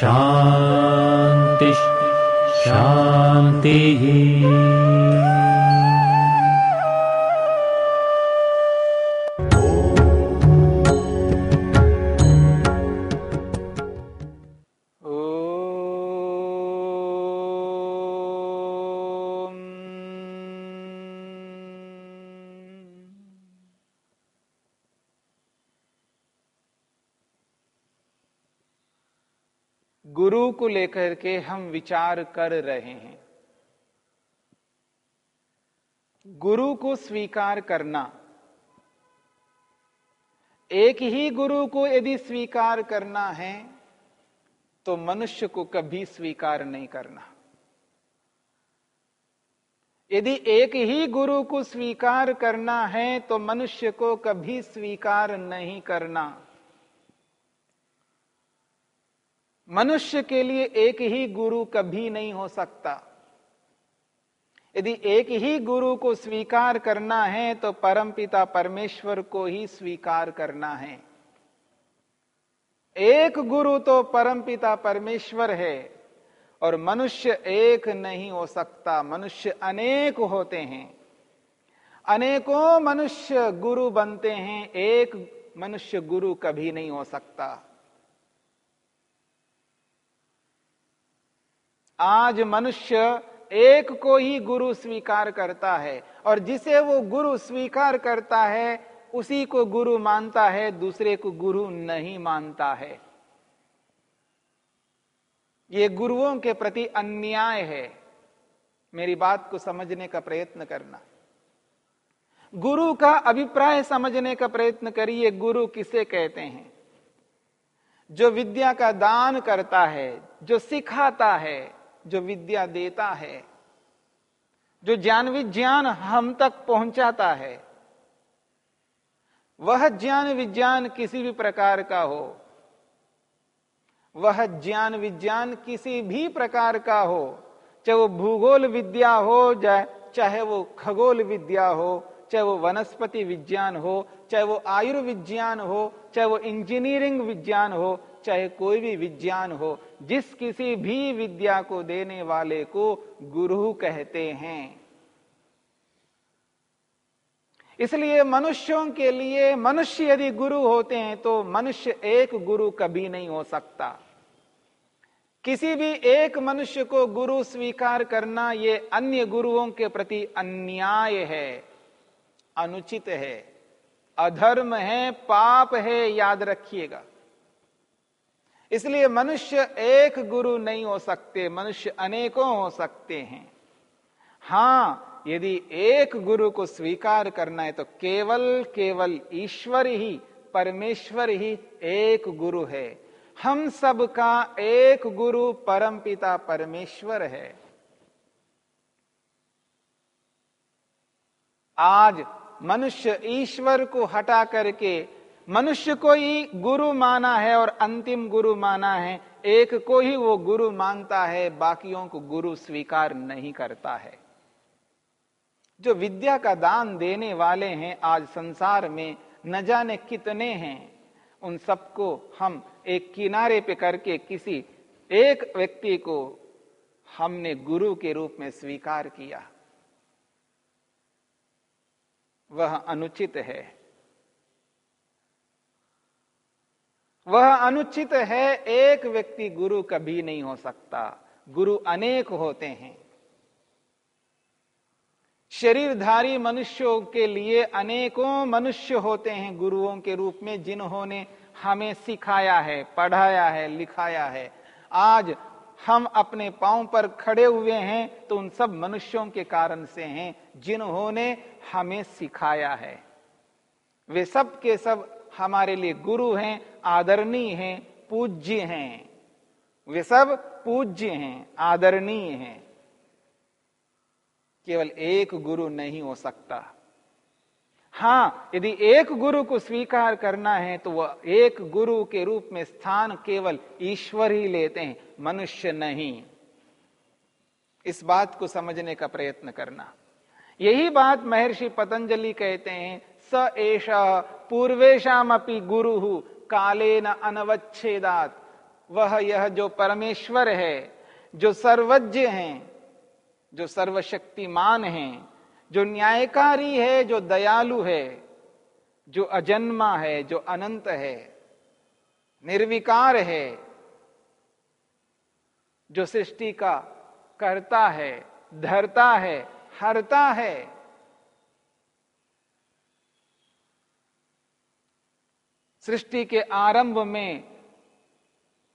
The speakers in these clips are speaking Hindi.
शान्तिः शान्तिः गुरु को लेकर के हम विचार कर रहे हैं। गुरु को स्वीकार करना। एक ही गुरु को यदि स्वीकार करना है तो मनुष्य को कभी स्वीकार नहीं करना। यदि एक ही गुरु को स्वीकार करना है तो मनुष्य को कभी स्वीकार नहीं करना। मनुष्य के लिए एक ही गुरु कभी नहीं हो सकता। यदि एक ही गुरु को स्वीकार करना है तो परमपिता परमेश्वर को ही स्वीकार करना है। एक गुरु तो परमपिता परमेश्वर है, और मनुष्य एक नहीं हो सकता। मनुष्य अनेक होते हैं। अनेकों मनुष्य गुरु बनते हैं, एक मनुष्य गुरु कभी नहीं हो सकता। आज मनुष्य एक को ही गुरु स्वीकार करता है और जिसे वो गुरु स्वीकार करता है, उसी को गुरु मानता है, दूसरे को गुरु नहीं मानता है। ये गुरुओं के प्रति अन्याय है। मेरी बात को समझने का प्रयत्न करना। गुरु का अभिप्राय समझने का प्रयत्न करिए, गुरु किसे कहते हैं? जो विद्या का दान करता है, जो सिखाता है जो विद्या देता है, जो ज्ञान विज्ञान हम तक पहुंचाता है, वह ज्ञान विज्ञान किसी भी प्रकार का हो, वह ज्ञान विज्ञान किसी भी प्रकार का हो, चाहे वो भूगोल विद्या हो चाहे वो खगोल विद्या हो, चाहे वो वनस्पति विज्ञान हो, चाहे वो आयुर्विज्ञान हो, चाहे वो इंजीनियरिंग विज्ञान हो, चाहे कोई भी विज्ञान हो जिस किसी भी विद्या को देने वाले को गुरु कहते हैं। इसलिए मनुष्यों के लिए मनुष्य यदि गुरु होते हैं तो मनुष्य एक गुरु कभी नहीं हो सकता। किसी भी एक मनुष्य को गुरु स्वीकार करना ये अन्य गुरुओं के प्रति अन्याय है, अनुचित है, अधर्म है, पाप है, याद रखिएगा। इसलिए मनुष्य एक गुरु नहीं हो सकते, मनुष्य अनेकों हो सकते हैं। हाँ, यदि एक गुरु को स्वीकार करना है तो केवल केवल ईश्वर ही, परमेश्वर ही एक गुरु है। हम सब का एक गुरु परम पिता परमेश्वर है। आज मनुष्य ईश्वर को हटा करके मनुष्य को ही गुरु माना है और अंतिम गुरु माना है। एक को ही वो गुरु मानता है, बाकियों को गुरु स्वीकार नहीं करता है। जो विद्या का दान देने वाले हैं, आज संसार में न जाने कितने हैं, उन सबको हम एक किनारे पे करके किसी एक व्यक्ति को हमने गुरु के रूप में स्वीकार किया। वह अनुचित है। वह अनुचित है, एक व्यक्ति गुरु कभी नहीं हो सकता। गुरु अनेक होते हैं। शरीरधारी मनुष्यों के लिए अनेकों मनुष्य होते हैं गुरुओं के रूप में, जिन्होंने हमें सिखाया है, पढ़ाया है, लिखाया है। आज हम अपने पाँव पर खड़े हुए हैं तो उन सब मनुष्यों के कारण से हैं, जिन्होंने हमें सिखाया है। वे सब के सब हमारे लिए गुरु हैं, आदरणीय हैं, पूज्य हैं। वे सब पूज्य हैं, आदरणीय हैं। केवल एक गुरु नहीं हो सकता। हाँ, यदि एक गुरु को स्वीकार करना है तो वह एक गुरु के रूप में स्थान केवल ईश्वर ही लेते हैं, मनुष्य नहीं। इस बात को समझने का प्रयत्न करना। यही बात महर्षि पतंजलि कहते हैं स एष पूर्वेशम गुरु काले न अनवच्छेदात। वह यह जो परमेश्वर है, जो सर्वज्ञ हैं, जो सर्वशक्तिमान हैं, जो न्यायकारी है, जो दयालु है, जो अजन्मा है, जो अनंत है, निर्विकार है, जो सृष्टि का करता है, धरता है, हरता है सृष्टि के आरंभ में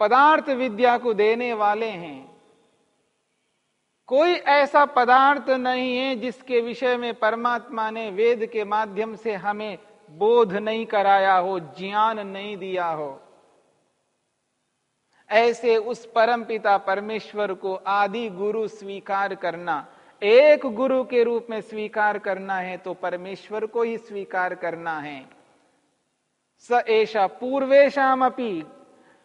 पदार्थ विद्या को देने वाले हैं। कोई ऐसा पदार्थ नहीं है जिसके विषय में परमात्मा ने वेद के माध्यम से हमें बोध नहीं कराया हो, ज्ञान नहीं दिया हो। ऐसे उस परम पिता परमेश्वर को आदि गुरु स्वीकार करना, एक गुरु के रूप में स्वीकार करना है तो परमेश्वर को ही स्वीकार करना है। स पूर्वेशम अपी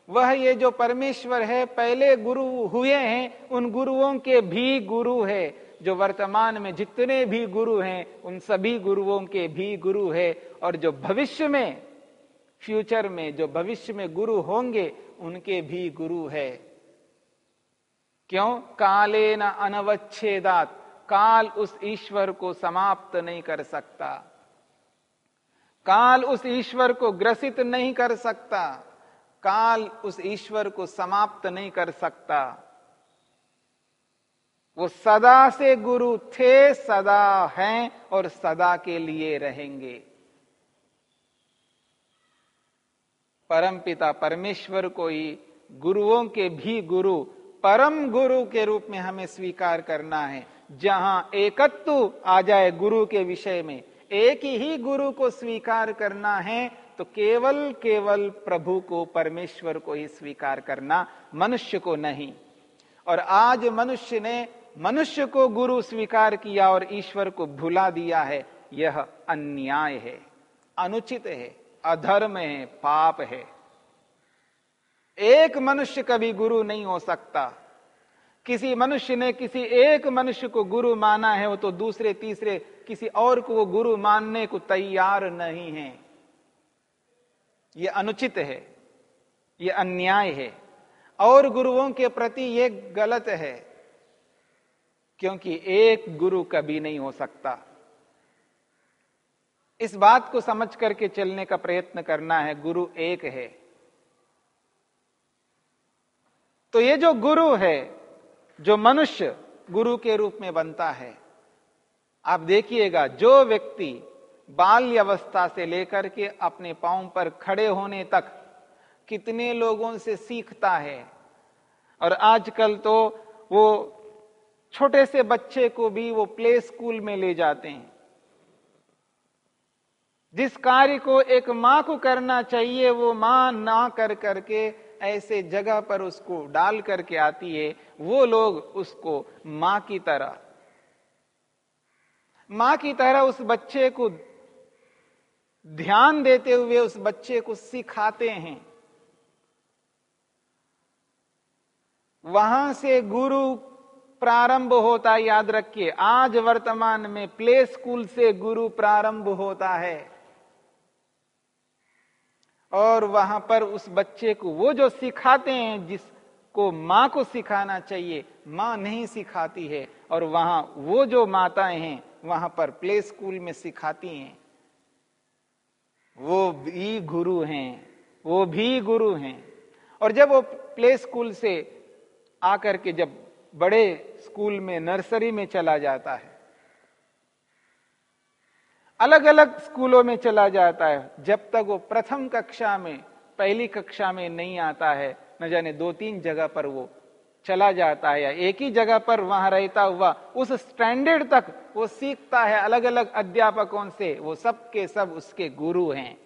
वह ये जो परमेश्वर है, पहले गुरु हुए हैं, उन गुरुओं के भी गुरु है। जो वर्तमान में जितने भी गुरु हैं, उन सभी गुरुओं के भी गुरु है। और जो भविष्य में, फ्यूचर में, जो भविष्य में गुरु होंगे, उनके भी गुरु है। क्यों? काले न अनवच्छेदात। काल उस ईश्वर को समाप्त नहीं कर सकता। काल उस ईश्वर को ग्रसित नहीं कर सकता, काल उस ईश्वर को समाप्त नहीं कर सकता। वो सदा से गुरु थे, सदा हैं और सदा के लिए रहेंगे। परम पिता परमेश्वर को ही गुरुओं के भी गुरु, परम गुरु के रूप में हमें स्वीकार करना है। जहाँ एकत्व आ जाए गुरु के विषय में एक ही गुरु को स्वीकार करना है तो केवल केवल प्रभु को, परमेश्वर को ही स्वीकार करना मनुष्य को नहीं। और आज मनुष्य ने मनुष्य को गुरु स्वीकार किया और ईश्वर को भुला दिया है, यह अन्याय है, अनुचित है, अधर्म है, पाप है। एक मनुष्य कभी गुरु नहीं हो सकता। किसी मनुष्य ने किसी एक मनुष्य को गुरु माना है, वो तो दूसरे, तीसरे किसी और को वो गुरु मानने को तैयार नहीं है। ये अनुचित है, ये अन्याय है। और गुरुओं के प्रति ये गलत है, क्योंकि एक गुरु कभी नहीं हो सकता। इस बात को समझ करके चलने का प्रयत्न करना है, गुरु एक है। तो ये जो गुरु है जो मनुष्य गुरु के रूप में बनता है, आप देखिएगा, जो व्यक्ति बाल्य अवस्था से लेकर के अपने पाँव पर खड़े होने तक कितने लोगों से सीखता है। और आजकल तो वो छोटे से बच्चे को भी वो प्ले स्कूल में ले जाते हैं। जिस कार्य को एक माँ को करना चाहिए, वो माँ ना कर करके ऐसे जगह पर उसको डाल करके आती है, वो लोग उसको माँ की तरह। माँ की तरह उस बच्चे को ध्यान देते हुए उस बच्चे को सिखाते हैं। वहाँ से गुरु प्रारंभ होता याद रखिए। आज वर्तमान में प्ले स्कूल से गुरु प्रारंभ होता है। और वहाँ पर उस बच्चे को वो जो सिखाते हैं, जिसको माँ को सिखाना चाहिए, माँ नहीं सिखाती है, और वहाँ वो जो माताएँ हैं, वहाँ पर प्ले स्कूल में सिखाती हैं। वो भी गुरु हैं, वो भी गुरु हैं। और जब वो प्ले स्कूल से आकर के जब बड़े स्कूल में, नर्सरी में चला जाता है अलग अलग स्कूलों में चला जाता है। जब तक वो प्रथम कक्षा में, पहली कक्षा में नहीं आता है, न जाने दो तीन जगह पर वो चला जाता है या एक ही जगह पर वहाँ रहता हुआ, उस स्टैंडर्ड तक वो सीखता है अलग अलग अध्यापकों से। वो सब के सब उसके गुरु हैं।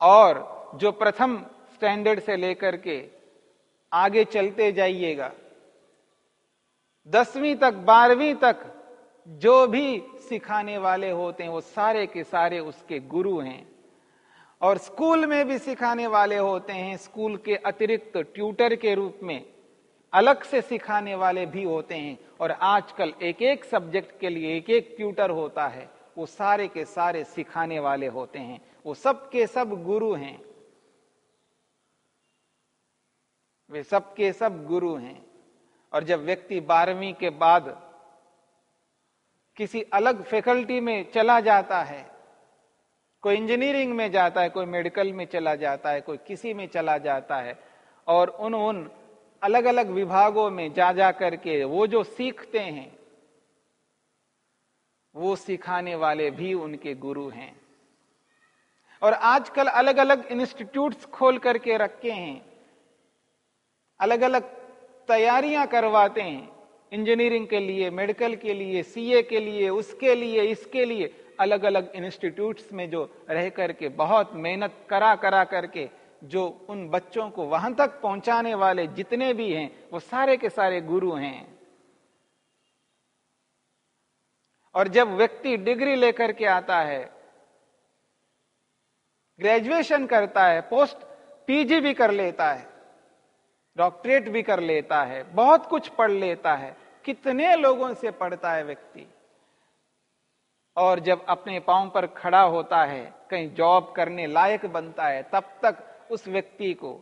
और जो प्रथम स्टैंडर्ड से लेकर के आगे चलते जाइएगा दसवीं तक, बारहवीं तक जो भी सिखाने वाले होते हैं, वो सारे के सारे उसके गुरु हैं। और स्कूल में भी सिखाने वाले होते हैं, स्कूल के अतिरिक्त ट्यूटर के रूप में अलग से सिखाने वाले भी होते हैं। और आजकल एक एक सब्जेक्ट के लिए एक एक ट्यूटर होता है, वो सारे के सारे सिखाने वाले होते हैं। वो सब के सब गुरु हैं। वे सब के सब गुरु हैं। और जब व्यक्ति बारहवीं के बाद किसी अलग फैकल्टी में चला जाता है, कोई इंजीनियरिंग में जाता है, कोई मेडिकल में चला जाता है, कोई किसी में चला जाता है, और उन उन अलग अलग विभागों में जा जा करके वो जो सीखते हैं, वो सिखाने वाले भी उनके गुरु हैं। और आजकल अलग अलग इंस्टीट्यूट्स खोल करके रखे हैं अलग अलग तैयारियाँ करवाते हैं। इंजीनियरिंग के लिए, मेडिकल के लिए, सीए के लिए, उसके लिए, इसके लिए अलग अलग इंस्टीट्यूट्स में जो रह करके बहुत मेहनत करा करा करके जो उन बच्चों को वहाँ तक पहुँचाने वाले जितने भी हैं, वो सारे के सारे गुरु हैं। और जब व्यक्ति डिग्री लेकर के आता है, ग्रेजुएशन करता है, पोस्ट पीजी भी कर लेता है डॉक्टरेट भी कर लेता है, बहुत कुछ पढ़ लेता है। कितने लोगों से पढ़ता है व्यक्ति? और जब अपने पाँव पर खड़ा होता है, कहीं जॉब करने लायक बनता है, तब तक उस व्यक्ति को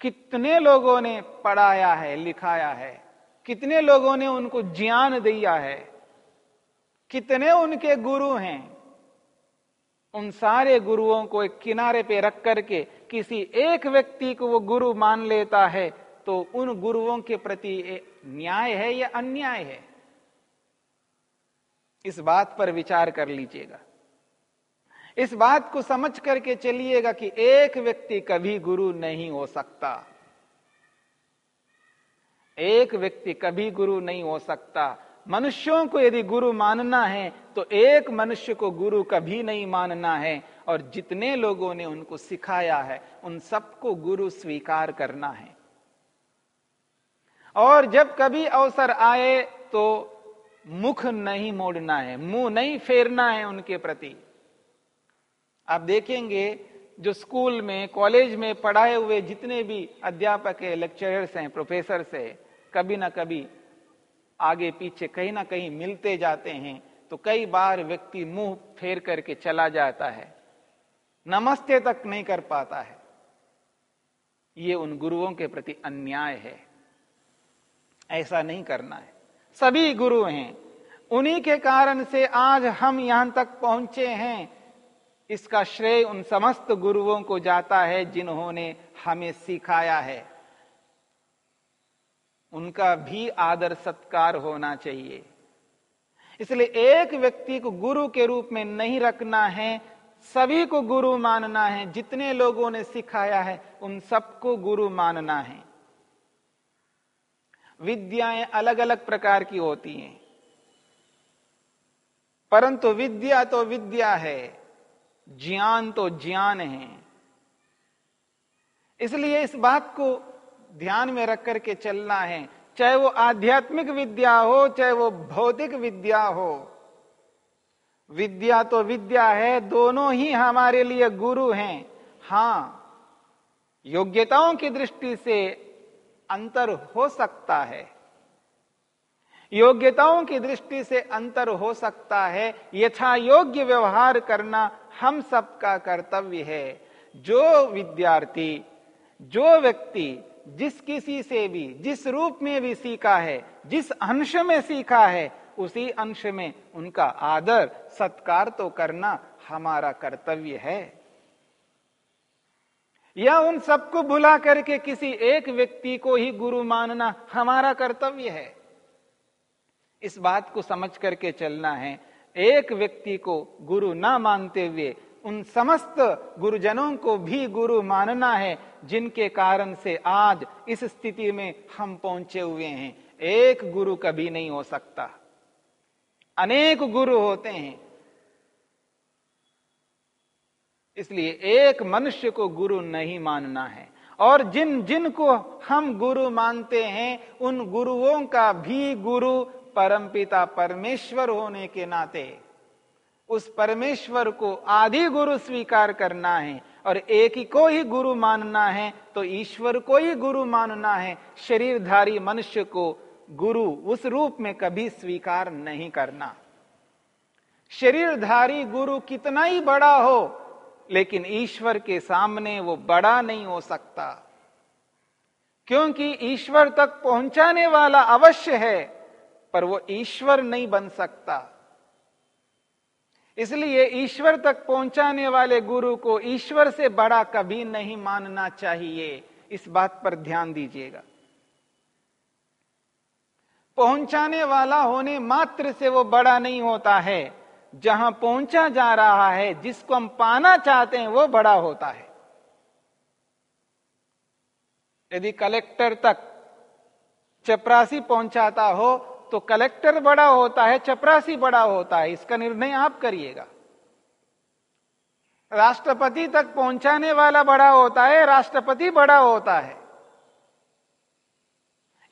कितने लोगों ने पढ़ाया है, लिखाया है? कितने लोगों ने उनको ज्ञान दिया है? कितने उनके गुरु हैं? उन सारे गुरुओं को एक किनारे पे रख करके किसी एक व्यक्ति को वो गुरु मान लेता है तो उन गुरुओं के प्रति न्याय है या अन्याय है? इस बात पर विचार कर लीजिएगा। इस बात को समझ करके चलिएगा कि एक व्यक्ति कभी गुरु नहीं हो सकता। एक व्यक्ति कभी गुरु नहीं हो सकता। मनुष्यों को यदि गुरु मानना है तो एक मनुष्य को गुरु कभी नहीं मानना है। और जितने लोगों ने उनको सिखाया है, उन सबको गुरु स्वीकार करना है। और जब कभी अवसर आए तो मुख नहीं मोड़ना है, मुँह नहीं फेरना है उनके प्रति। आप देखेंगे जो स्कूल में, कॉलेज में पढ़ाए हुए जितने भी अध्यापक है, लेक्चरर्स हैं प्रोफेसर है, कभी ना कभी आगे पीछे कहीं ना कहीं मिलते जाते हैं तो कई बार व्यक्ति मुँह फेर करके चला जाता है। नमस्ते तक नहीं कर पाता है। ये उन गुरुओं के प्रति अन्याय है। ऐसा नहीं करना है। सभी गुरु हैं। उन्हीं के कारण से आज हम यहाँ तक पहुँचे हैं। इसका श्रेय उन समस्त गुरुओं को जाता है जिन्होंने हमें सिखाया है। उनका भी आदर सत्कार होना चाहिए। इसलिए एक व्यक्ति को गुरु के रूप में नहीं रखना है। सभी को गुरु मानना है। जितने लोगों ने सिखाया है, उन सबको गुरु मानना है। विद्याएँ अलग अलग प्रकार की होती हैं। परंतु विद्या तो विद्या है, ज्ञान तो ज्ञान है। इसलिए इस बात को ध्यान में रख करके चलना है, चाहे वो आध्यात्मिक विद्या हो, चाहे वो भौतिक विद्या हो। विद्या तो विद्या है, दोनों ही हमारे लिए गुरु हैं। हाँ, योग्यताओं की दृष्टि से अंतर हो सकता है। योग्यताओं की दृष्टि से अंतर हो सकता है। यथा योग्य व्यवहार करना हम सबका कर्तव्य है। जो विद्यार्थी, जो व्यक्ति जिस किसी से भी, जिस रूप में भी सीखा है, जिस अंश में सीखा है, उसी अंश में उनका आदर, सत्कार तो करना हमारा कर्तव्य है। या उन सबको भुला करके किसी एक व्यक्ति को ही गुरु मानना हमारा कर्तव्य है। इस बात को समझ करके चलना है, एक व्यक्ति को गुरु ना मानते हुए उन समस्त गुरुजनों को भी गुरु मानना है, जिनके कारण से आज इस स्थिति में हम पहुँचे हुए हैं। एक गुरु कभी नहीं हो सकता। अनेक गुरु होते हैं इसलिए एक मनुष्य को गुरु नहीं मानना है। और जिन जिन को हम गुरु मानते हैं, उन गुरुओं का भी गुरु परमपिता परमेश्वर होने के नाते। उस परमेश्वर को आदि गुरु स्वीकार करना है और एक ही को ही गुरु मानना है तो ईश्वर को ही गुरु मानना है। शरीरधारी मनुष्य को गुरु उस रूप में कभी स्वीकार नहीं करना। शरीरधारी गुरु कितना ही बड़ा हो लेकिन ईश्वर के सामने वो बड़ा नहीं हो सकता। क्योंकि ईश्वर तक पहुँचाने वाला अवश्य है, पर वो ईश्वर नहीं बन सकता। इसलिए ईश्वर तक पहुँचाने वाले गुरु को ईश्वर से बड़ा कभी नहीं मानना चाहिए। इस बात पर ध्यान दीजिएगा। पहुँचाने वाला होने मात्र से वो बड़ा नहीं होता है। जहाँ पहुँचा जा रहा है, जिसको हम पाना चाहते हैं, वो बड़ा होता है। यदि कलेक्टर तक चपरासी पहुंचाता हो तो कलेक्टर बड़ा होता है, चपरासी बड़ा होता है। इसका निर्णय आप करिएगा। राष्ट्रपति तक पहुँचाने वाला बड़ा होता है, राष्ट्रपति बड़ा होता है।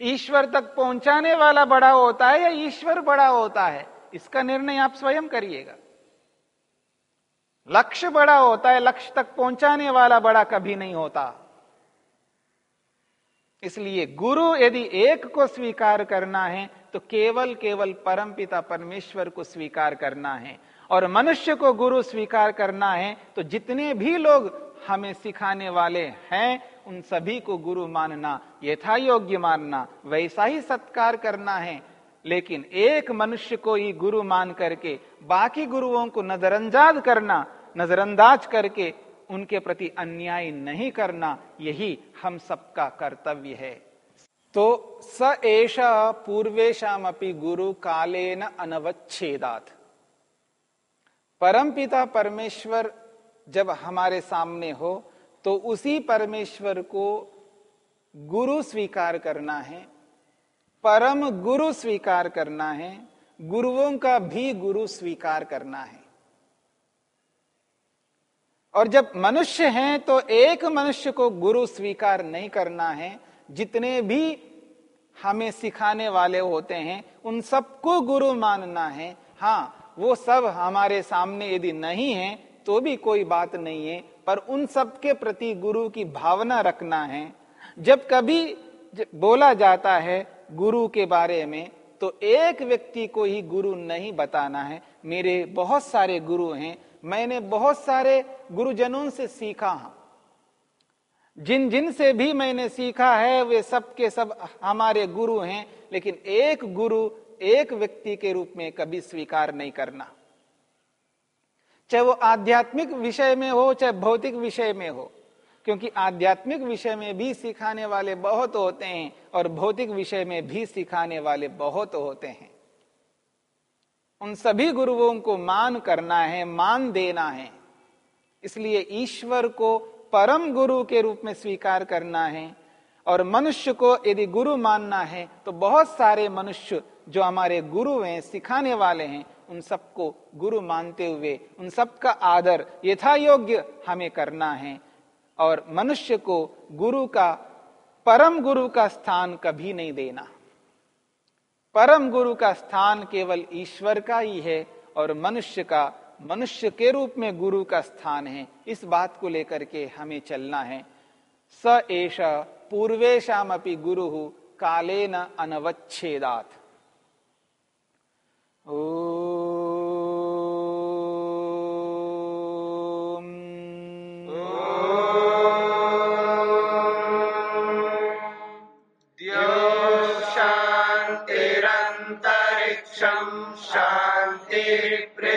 ईश्वर तक पहुँचाने वाला बड़ा होता है या ईश्वर बड़ा होता है? इसका निर्णय आप स्वयं करिएगा। लक्ष्य बड़ा होता है, लक्ष्य तक पहुँचाने वाला बड़ा कभी नहीं होता। इसलिए गुरु यदि एक को स्वीकार करना है तो केवल केवल परमपिता परमेश्वर को स्वीकार करना है। और मनुष्य को गुरु स्वीकार करना है तो जितने भी लोग हमें सिखाने वाले हैं, उन सभी को गुरु मानना यथा योग्य मानना, वैसा ही सत्कार करना है। लेकिन एक मनुष्य को ही गुरु मान करके, बाकी गुरुओं को नजरअंदाज करना, नजरअंदाज करके उनके प्रति अन्याय नहीं करना, यही हम सबका कर्तव्य है। तो स एष पूर्वेशमपि गुरु कालेन अनवच्छेदात। परम पिता परमेश्वर जब हमारे सामने हो तो उसी परमेश्वर को गुरु स्वीकार करना है। परम गुरु स्वीकार करना है, गुरुओं का भी गुरु स्वीकार करना है। और जब मनुष्य हैं तो एक मनुष्य को गुरु स्वीकार नहीं करना है, जितने भी हमें सिखाने वाले होते हैं, उन सबको गुरु मानना है। हाँ वो सब हमारे सामने यदि नहीं है तो भी कोई बात नहीं है, पर उन सब के प्रति गुरु की भावना रखना है। जब कभी बोला जाता है गुरु के बारे में तो एक व्यक्ति को ही गुरु नहीं बताना है। मेरे बहुत सारे गुरु हैं, मैंने बहुत सारे गुरुजनों से सीखा हूँ। जिन जिन से भी मैंने सीखा है, वे सब के सब हमारे गुरु हैं, लेकिन एक गुरु एक व्यक्ति के रूप में कभी स्वीकार नहीं करना। चाहे वो आध्यात्मिक विषय में हो, चाहे भौतिक विषय में हो क्योंकि आध्यात्मिक विषय में भी सिखाने वाले बहुत होते हैं और भौतिक विषय में भी सिखाने वाले बहुत होते हैं। उन सभी गुरुओं को मान करना है, मान देना है। इसलिए ईश्वर को परम गुरु के रूप में स्वीकार करना है और मनुष्य को यदि गुरु मानना है तो बहुत सारे मनुष्य जो हमारे गुरु हैं, सिखाने वाले हैं, उन सबको गुरु मानते हुए, उन सबका आदर यथा योग्य हमें करना है। और मनुष्य को गुरु का, परम गुरु का स्थान कभी नहीं देना। परम गुरु का स्थान केवल ईश्वर का ही है और मनुष्य का, मनुष्य के रूप में गुरु का स्थान है। इस बात को लेकर के हमें चलना है। स एष पूर्वेशम अपनी गुरु काले न अनवच्छेदात। ओ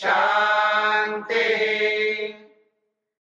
शान्ति शान्तिः